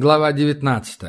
Глава 19.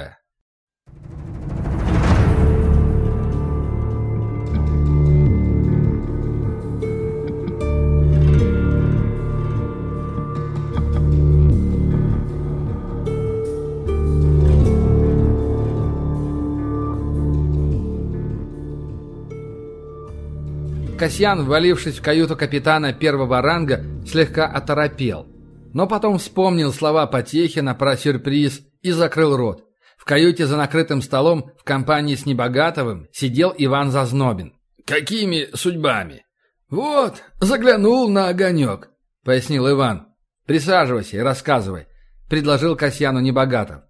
Касьян, ввалившись в каюту капитана первого ранга, слегка оторопел. Но потом вспомнил слова Потехина про сюрприз и закрыл рот. В каюте за накрытым столом в компании с Небогатовым сидел Иван Зазнобин. «Какими судьбами?» «Вот, заглянул на огонек», — пояснил Иван. «Присаживайся и рассказывай», — предложил Касьяну Небогатов.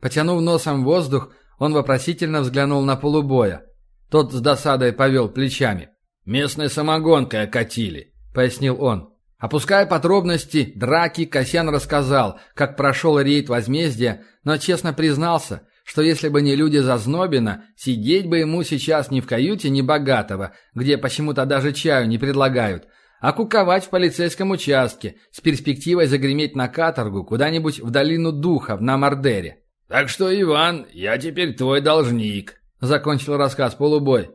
Потянув носом воздух, он вопросительно взглянул на полубоя. Тот с досадой повел плечами. «Местной самогонкой окатили», — пояснил он. Опуская подробности драки, Касьян рассказал, как прошел рейд возмездия, но честно признался, что если бы не люди Зазнобина, сидеть бы ему сейчас не в каюте небогатого, где почему-то даже чаю не предлагают, а куковать в полицейском участке с перспективой загреметь на каторгу куда-нибудь в долину духов на Мордере. «Так что, Иван, я теперь твой должник», — закончил рассказ полубой.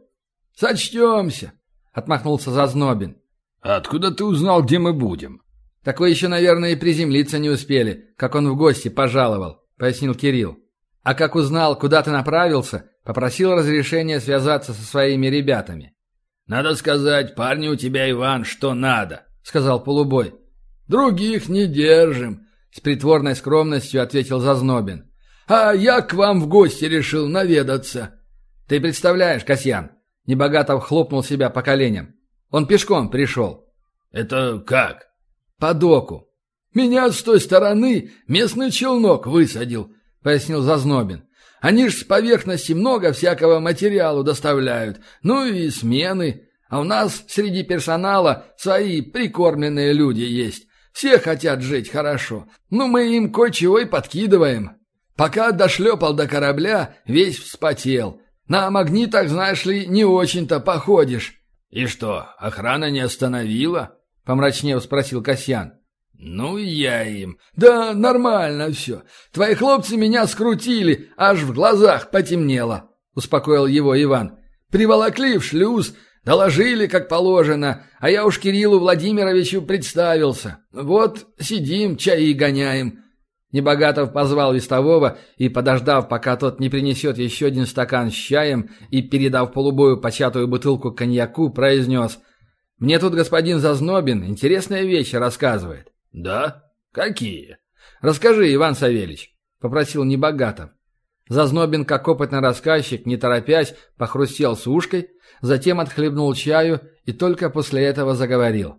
«Сочтемся», — отмахнулся Зазнобин. «А откуда ты узнал, где мы будем?» «Так вы еще, наверное, и приземлиться не успели, как он в гости пожаловал», — пояснил Кирилл. «А как узнал, куда ты направился, попросил разрешения связаться со своими ребятами». «Надо сказать, парни у тебя, Иван, что надо», — сказал полубой. «Других не держим», — с притворной скромностью ответил Зазнобин. «А я к вам в гости решил наведаться». «Ты представляешь, Касьян?» Небогатов хлопнул себя по коленям. Он пешком пришел». «Это как?» «По доку». «Меня с той стороны местный челнок высадил», — пояснил Зазнобин. «Они ж с поверхности много всякого материалу доставляют, ну и смены. А у нас среди персонала свои прикормленные люди есть. Все хотят жить хорошо. Ну, мы им кое-чего и подкидываем. Пока дошлепал до корабля, весь вспотел. На магнитах, знаешь ли, не очень-то походишь. «И что, охрана не остановила?» — помрачнев спросил Касьян. «Ну, я им. Да нормально все. Твои хлопцы меня скрутили, аж в глазах потемнело», — успокоил его Иван. «Приволокли в шлюз, доложили, как положено, а я уж Кириллу Владимировичу представился. Вот сидим, чаи гоняем. Небогатов позвал вестового и, подождав, пока тот не принесет еще один стакан с чаем и, передав полубою початую бутылку коньяку, произнес «Мне тут господин Зазнобин интересные вещи рассказывает». «Да? Какие?» «Расскажи, Иван Савельич», — попросил Небогатов. Зазнобин, как опытный рассказчик, не торопясь, похрустел с ушкой, затем отхлебнул чаю и только после этого заговорил.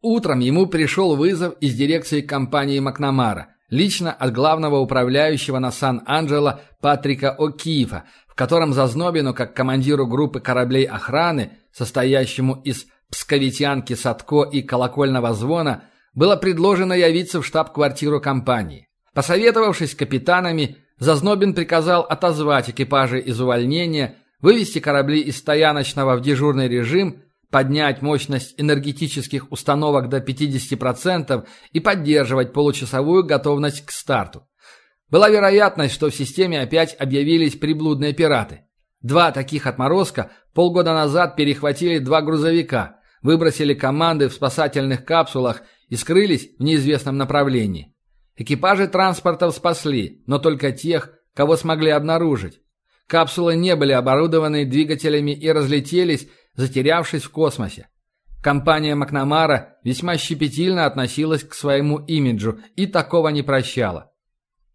Утром ему пришел вызов из дирекции компании «Макнамара», лично от главного управляющего на Сан-Анджело Патрика О'Кифа, в котором Зазнобину, как командиру группы кораблей охраны, состоящему из псковитянки Садко и колокольного звона, было предложено явиться в штаб-квартиру компании. Посоветовавшись с капитанами, Зазнобин приказал отозвать экипажи из увольнения, вывести корабли из стояночного в дежурный режим поднять мощность энергетических установок до 50% и поддерживать получасовую готовность к старту. Была вероятность, что в системе опять объявились приблудные пираты. Два таких отморозка полгода назад перехватили два грузовика, выбросили команды в спасательных капсулах и скрылись в неизвестном направлении. Экипажи транспортов спасли, но только тех, кого смогли обнаружить. Капсулы не были оборудованы двигателями и разлетелись, затерявшись в космосе. Компания Макнамара весьма щепетильно относилась к своему имиджу и такого не прощала.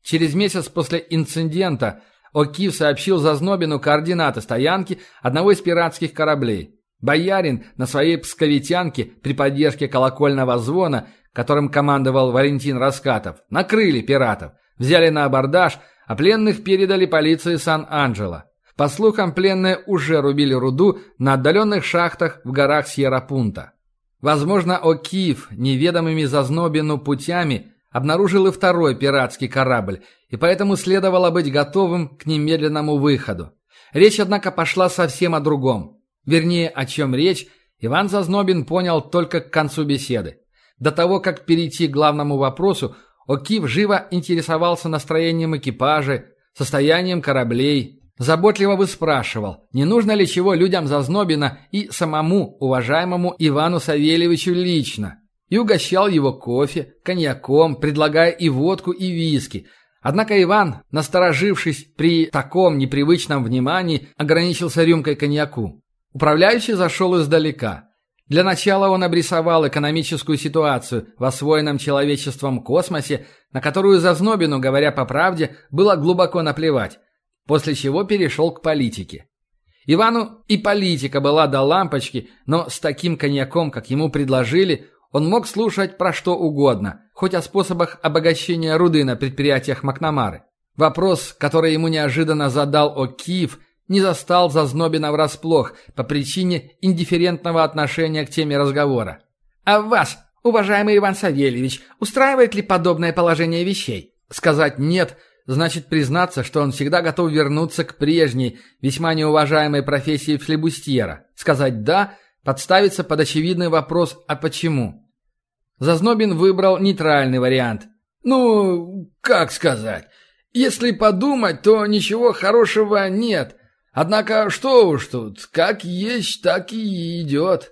Через месяц после инцидента О'Кив сообщил Зазнобину координаты стоянки одного из пиратских кораблей. Боярин на своей псковитянке при поддержке колокольного звона, которым командовал Валентин Раскатов, накрыли пиратов, взяли на абордаж, а пленных передали полиции Сан-Анджело. По слухам, пленные уже рубили руду на отдаленных шахтах в горах Сьерра-Пунта. Возможно, О'Кив неведомыми зазнобину путями обнаружил и второй пиратский корабль, и поэтому следовало быть готовым к немедленному выходу. Речь, однако, пошла совсем о другом. Вернее, о чем речь, Иван Зазнобин понял только к концу беседы. До того, как перейти к главному вопросу, Окиф живо интересовался настроением экипажа, состоянием кораблей, заботливо выспрашивал, не нужно ли чего людям Зазнобина и самому уважаемому Ивану Савельевичу лично, и угощал его кофе, коньяком, предлагая и водку, и виски. Однако Иван, насторожившись при таком непривычном внимании, ограничился рюмкой коньяку. Управляющий зашел издалека. Для начала он обрисовал экономическую ситуацию в освоенном человечеством космосе, на которую Зазнобину, говоря по правде, было глубоко наплевать, после чего перешел к политике. Ивану и политика была до лампочки, но с таким коньяком, как ему предложили, он мог слушать про что угодно, хоть о способах обогащения руды на предприятиях Макнамары. Вопрос, который ему неожиданно задал О'Киев, не застал Зазнобина врасплох по причине индифферентного отношения к теме разговора. «А вас, уважаемый Иван Савельевич, устраивает ли подобное положение вещей?» Сказать «нет» значит признаться, что он всегда готов вернуться к прежней, весьма неуважаемой профессии флебустьера. Сказать «да» – подставиться под очевидный вопрос «а почему?». Зазнобин выбрал нейтральный вариант. «Ну, как сказать? Если подумать, то ничего хорошего нет. Однако что уж тут, как есть, так и идет.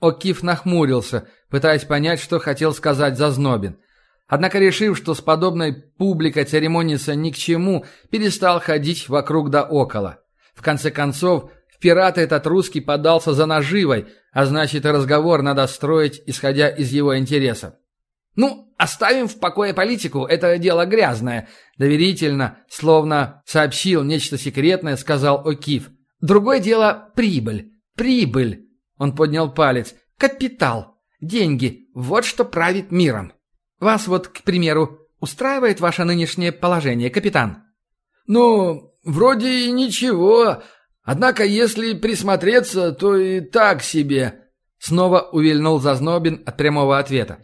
Окиф нахмурился, пытаясь понять, что хотел сказать Зазнобин. Однако, решив, что с подобной публикой церемониться ни к чему, перестал ходить вокруг да около. В конце концов, в пираты этот русский подался за наживой, а значит и разговор надо строить, исходя из его интересов. «Ну, оставим в покое политику, это дело грязное», — доверительно, словно сообщил нечто секретное, сказал О'Кив. «Другое дело — прибыль. Прибыль!» Он поднял палец. «Капитал. Деньги. Вот что правит миром. Вас вот, к примеру, устраивает ваше нынешнее положение, капитан?» «Ну, вроде и ничего. Однако, если присмотреться, то и так себе». Снова увильнул Зазнобин от прямого ответа.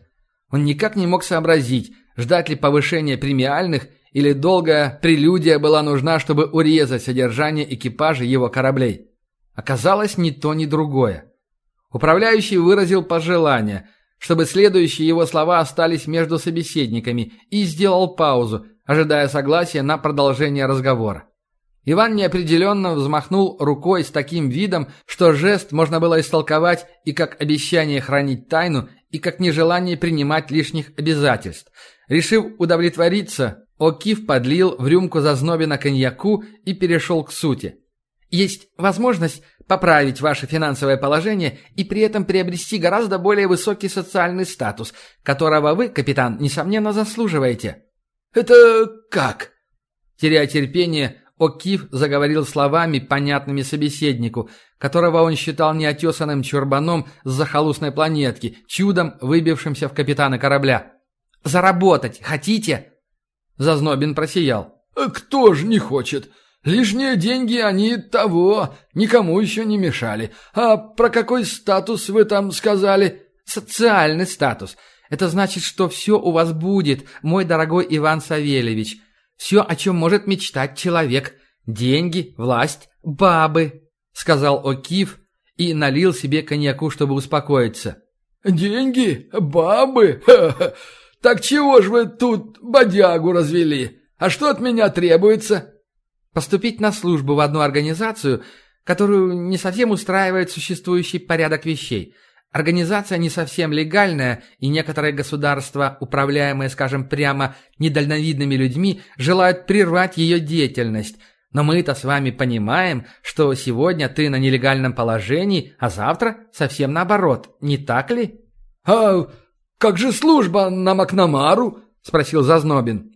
Он никак не мог сообразить, ждать ли повышения премиальных или долгая прелюдия была нужна, чтобы урезать содержание экипажа его кораблей. Оказалось, ни то, ни другое. Управляющий выразил пожелание, чтобы следующие его слова остались между собеседниками, и сделал паузу, ожидая согласия на продолжение разговора. Иван неопределенно взмахнул рукой с таким видом, что жест можно было истолковать и как обещание хранить тайну, и как нежелание принимать лишних обязательств. Решив удовлетвориться, Окиф подлил в рюмку зазнобина коньяку и перешел к сути. Есть возможность поправить ваше финансовое положение и при этом приобрести гораздо более высокий социальный статус, которого вы, капитан, несомненно заслуживаете. Это как? Теряя терпение, О'Кив заговорил словами, понятными собеседнику, которого он считал неотесанным чурбаном с захолустной планетки, чудом выбившимся в капитана корабля. «Заработать хотите?» Зазнобин просиял. «Э, «Кто ж не хочет? Лишние деньги они того, никому еще не мешали. А про какой статус вы там сказали?» «Социальный статус. Это значит, что все у вас будет, мой дорогой Иван Савельевич». Все, о чем может мечтать человек. Деньги, власть, бабы», — сказал О'Кив и налил себе коньяку, чтобы успокоиться. «Деньги? Бабы? Ха -ха. Так чего ж вы тут бодягу развели? А что от меня требуется?» «Поступить на службу в одну организацию, которую не совсем устраивает существующий порядок вещей». Организация не совсем легальная, и некоторые государства, управляемые, скажем прямо, недальновидными людьми, желают прервать ее деятельность. Но мы-то с вами понимаем, что сегодня ты на нелегальном положении, а завтра совсем наоборот, не так ли? «А как же служба на Макнамару?» – спросил Зазнобин.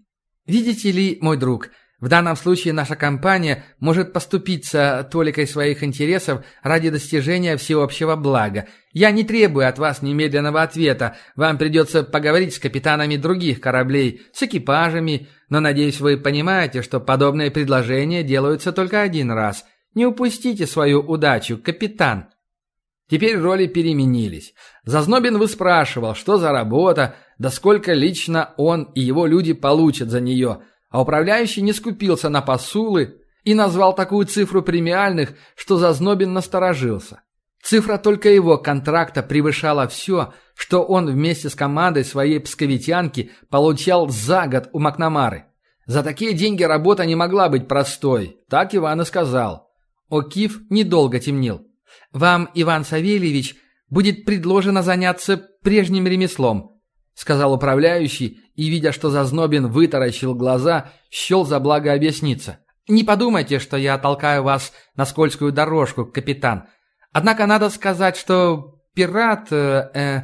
«Видите ли, мой друг – в данном случае наша компания может поступиться толикой своих интересов ради достижения всеобщего блага. Я не требую от вас немедленного ответа. Вам придется поговорить с капитанами других кораблей, с экипажами, но, надеюсь, вы понимаете, что подобные предложения делаются только один раз. Не упустите свою удачу, капитан. Теперь роли переменились. Зазнобин выспрашивал, что за работа, да сколько лично он и его люди получат за нее – а управляющий не скупился на посулы и назвал такую цифру премиальных, что Зазнобин насторожился. Цифра только его контракта превышала все, что он вместе с командой своей псковитянки получал за год у Макнамары. За такие деньги работа не могла быть простой, так Иван и сказал. Окиф недолго темнил. «Вам, Иван Савельевич, будет предложено заняться прежним ремеслом», сказал управляющий и, видя, что Зазнобин вытаращил глаза, счел за благо объясниться. «Не подумайте, что я толкаю вас на скользкую дорожку, капитан. Однако надо сказать, что пират... Э, э,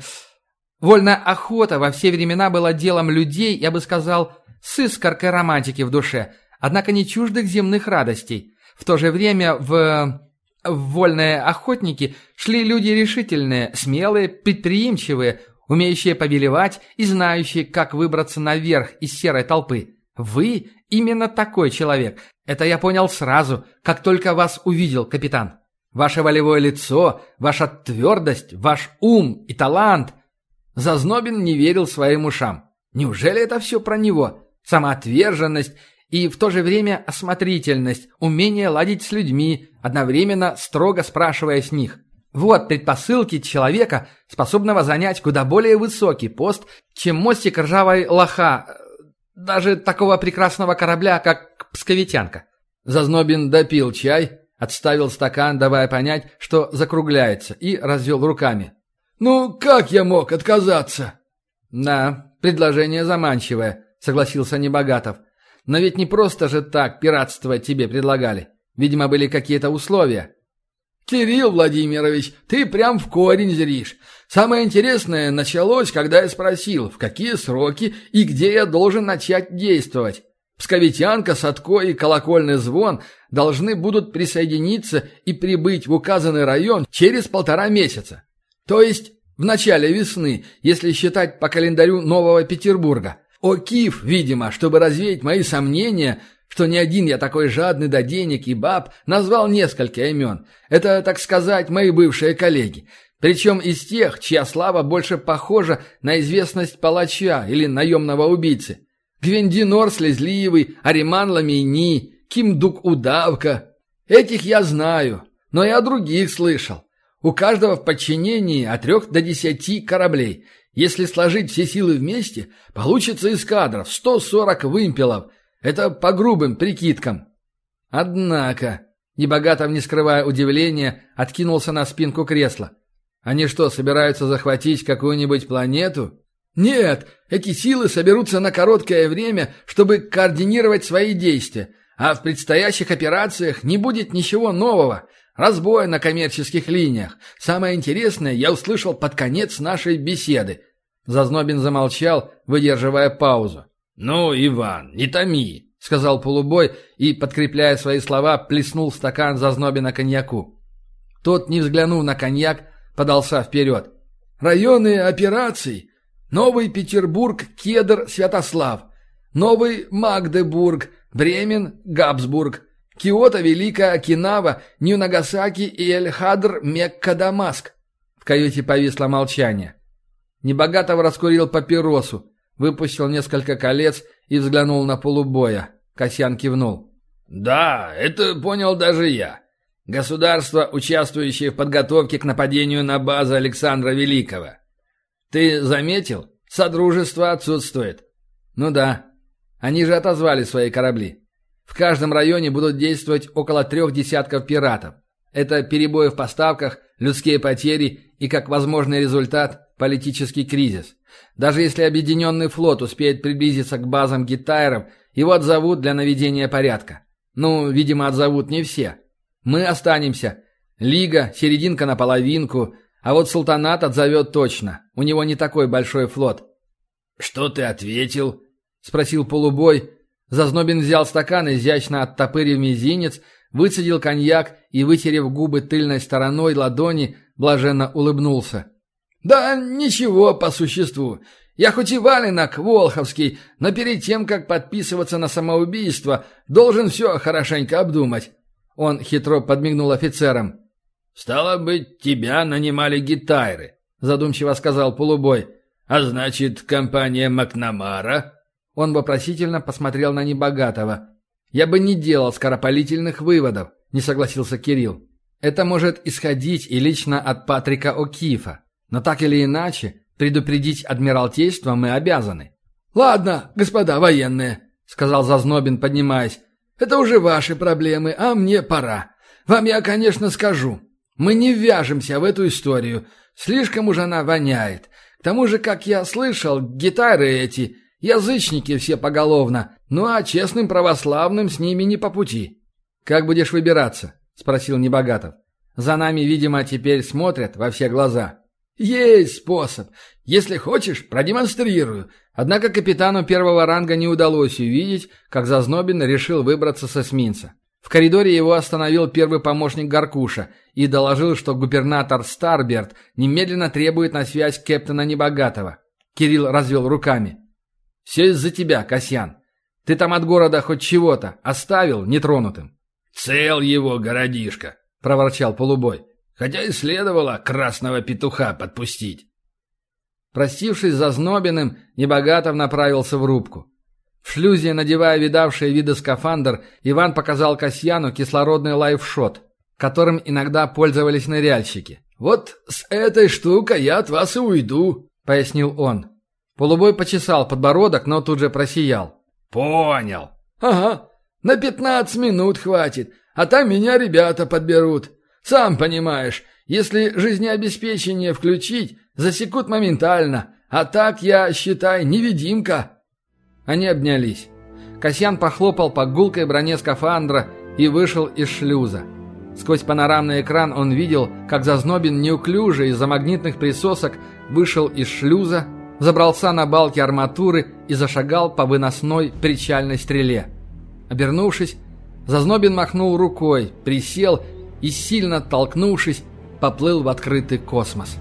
вольная охота во все времена была делом людей, я бы сказал, с искоркой романтики в душе, однако не чуждых земных радостей. В то же время в... в вольные охотники шли люди решительные, смелые, предприимчивые, умеющие повелевать и знающие, как выбраться наверх из серой толпы. Вы именно такой человек. Это я понял сразу, как только вас увидел, капитан. Ваше волевое лицо, ваша твердость, ваш ум и талант. Зазнобин не верил своим ушам. Неужели это все про него? Самоотверженность и в то же время осмотрительность, умение ладить с людьми, одновременно строго спрашивая с них. Вот предпосылки человека, способного занять куда более высокий пост, чем мостик ржавой лоха, даже такого прекрасного корабля, как Псковитянка. Зазнобин допил чай, Отставил стакан, давая понять, что закругляется, и развел руками. «Ну, как я мог отказаться?» «Да, предложение заманчивое», — согласился Небогатов. «Но ведь не просто же так пиратство тебе предлагали. Видимо, были какие-то условия». «Кирилл Владимирович, ты прям в корень зришь. Самое интересное началось, когда я спросил, в какие сроки и где я должен начать действовать. Псковитянка, Садко и колокольный звон должны будут присоединиться и прибыть в указанный район через полтора месяца. То есть в начале весны, если считать по календарю Нового Петербурга. О, Киев, видимо, чтобы развеять мои сомнения, что не один я такой жадный до денег и баб, назвал несколько имен. Это, так сказать, мои бывшие коллеги. Причем из тех, чья слава больше похожа на известность палача или наемного убийцы. Гвендинор Слезливый, Ариман Ламейни, Кимдук Удавка. Этих я знаю, но и о других слышал. У каждого в подчинении от трех до десяти кораблей. Если сложить все силы вместе, получится из кадров 140 вымпелов. Это по грубым прикидкам. Однако, Небогатов, не скрывая удивления, откинулся на спинку кресла. Они что, собираются захватить какую-нибудь планету? Нет, эти силы соберутся на короткое время, чтобы координировать свои действия, а в предстоящих операциях не будет ничего нового. Разбоя на коммерческих линиях. Самое интересное я услышал под конец нашей беседы. Зазнобин замолчал, выдерживая паузу. «Ну, Иван, не томи», — сказал полубой и, подкрепляя свои слова, плеснул стакан Зазнобина коньяку. Тот, не взглянув на коньяк, подался вперед. «Районы операций Новый Петербург, Кедр, Святослав. Новый Магдебург, Бремен, Габсбург. Киото, Великая Окинава, Нью-Нагасаки и Эль-Хадр, Мекка, Дамаск. В каюте повисло молчание. Небогатов раскурил папиросу, выпустил несколько колец и взглянул на полубоя. Касьян кивнул. «Да, это понял даже я. Государство, участвующее в подготовке к нападению на базу Александра Великого. «Ты заметил? Содружество отсутствует». «Ну да. Они же отозвали свои корабли. В каждом районе будут действовать около трех десятков пиратов. Это перебои в поставках, людские потери и, как возможный результат, политический кризис. Даже если объединенный флот успеет приблизиться к базам гитайров, его отзовут для наведения порядка. Ну, видимо, отзовут не все. Мы останемся. Лига, серединка на половинку, а вот султанат отзовет точно. У него не такой большой флот. «Что ты ответил?» — спросил полубой. Зазнобин взял стакан, изящно оттопырив мизинец, выцедил коньяк и, вытерев губы тыльной стороной ладони, блаженно улыбнулся. «Да ничего по существу. Я хоть и валенок волховский, но перед тем, как подписываться на самоубийство, должен все хорошенько обдумать». Он хитро подмигнул офицерам. «Стало быть, тебя нанимали гитайры», — задумчиво сказал полубой. «А значит, компания Макнамара?» Он вопросительно посмотрел на Небогатого. «Я бы не делал скоропалительных выводов», — не согласился Кирилл. «Это может исходить и лично от Патрика О'Кифа. Но так или иначе, Предупредить Адмиралтейство мы обязаны». «Ладно, господа военные», — сказал Зазнобин, поднимаясь. «Это уже ваши проблемы, а мне пора. Вам я, конечно, скажу. Мы не вяжемся в эту историю. Слишком уж она воняет. К тому же, как я слышал, гитары эти, язычники все поголовно. Ну а честным православным с ними не по пути». «Как будешь выбираться?» — спросил Небогатов. «За нами, видимо, теперь смотрят во все глаза». «Есть способ. Если хочешь, продемонстрирую». Однако капитану первого ранга не удалось увидеть, как Зазнобин решил выбраться с эсминца. В коридоре его остановил первый помощник Гаркуша и доложил, что губернатор Старберт немедленно требует на связь капитана Небогатого. Кирилл развел руками. «Все из-за тебя, Касьян. Ты там от города хоть чего-то оставил нетронутым?» «Цел его, городишко», — проворчал полубой. «Хотя и следовало красного петуха подпустить». Простившись за Знобиным, Небогатов направился в рубку. В шлюзе, надевая видавшие виды скафандр, Иван показал Касьяну кислородный лайфшот, которым иногда пользовались ныряльщики. «Вот с этой штукой я от вас и уйду», — пояснил он. Полубой почесал подбородок, но тут же просиял. «Понял». «Ага, на пятнадцать минут хватит, а там меня ребята подберут. Сам понимаешь, если жизнеобеспечение включить, засекут моментально, а так я, считай, невидимка». Они обнялись. Касьян похлопал по гулкой броне скафандра и вышел из шлюза. Сквозь панорамный экран он видел, как Зазнобин неуклюже из-за магнитных присосок вышел из шлюза, забрался на балки арматуры и зашагал по выносной причальной стреле. Обернувшись, Зазнобин махнул рукой, присел и, сильно толкнувшись, поплыл в открытый космос.